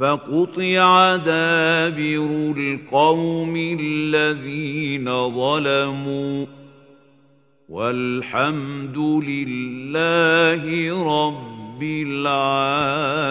فَقُطِعَ دَابِرُ الْقَوْمِ الَّذِينَ ظَلَمُوا وَالْحَمْدُ لِلَّهِ رَبِّ الْعَالَمِينَ.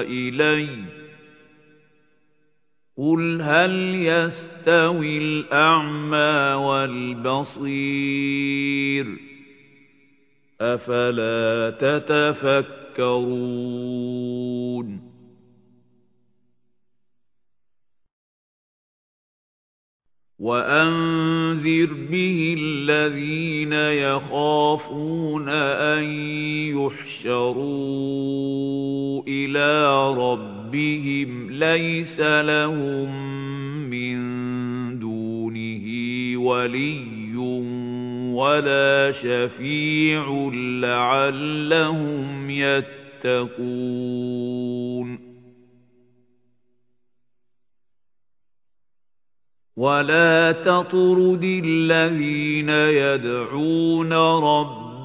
إِلَيَّ. قُلْ هَلْ يَسْتَوِي الْأَعْمَى وَالْبَصِيرُ؟ أَفَلَا تَتَفَكَّرُونَ؟ وَأَنذِرْ بِهِ الَّذِينَ يَخَافُونَ أَن يُحْشَرُوا إِلَىٰ رَبِّهِمْ لَيْسَ لَهُم مِّن دُونِهِ وَلِيٌّ وَلَا شَفِيعٌ لَّعَلَّهُمْ يَتَّقُونَ وَلَا تَطْرُدِ الَّذِينَ يَدْعُونَ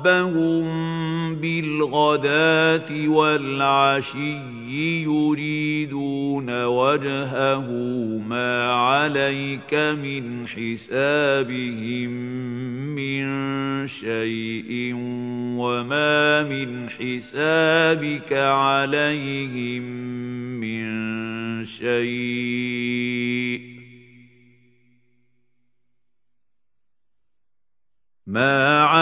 رَبَّهُم بِالْغَدَاةِ وَالْعَشِيِّ يُرِيدُونَ وَجْهَهُ مَا عَلَيْكَ مِنْ حِسَابِهِم مِّن شَيْءٍ وَمَا مِنْ حِسَابِكَ عَلَيْهِم مِّن شَيْءٍ مَا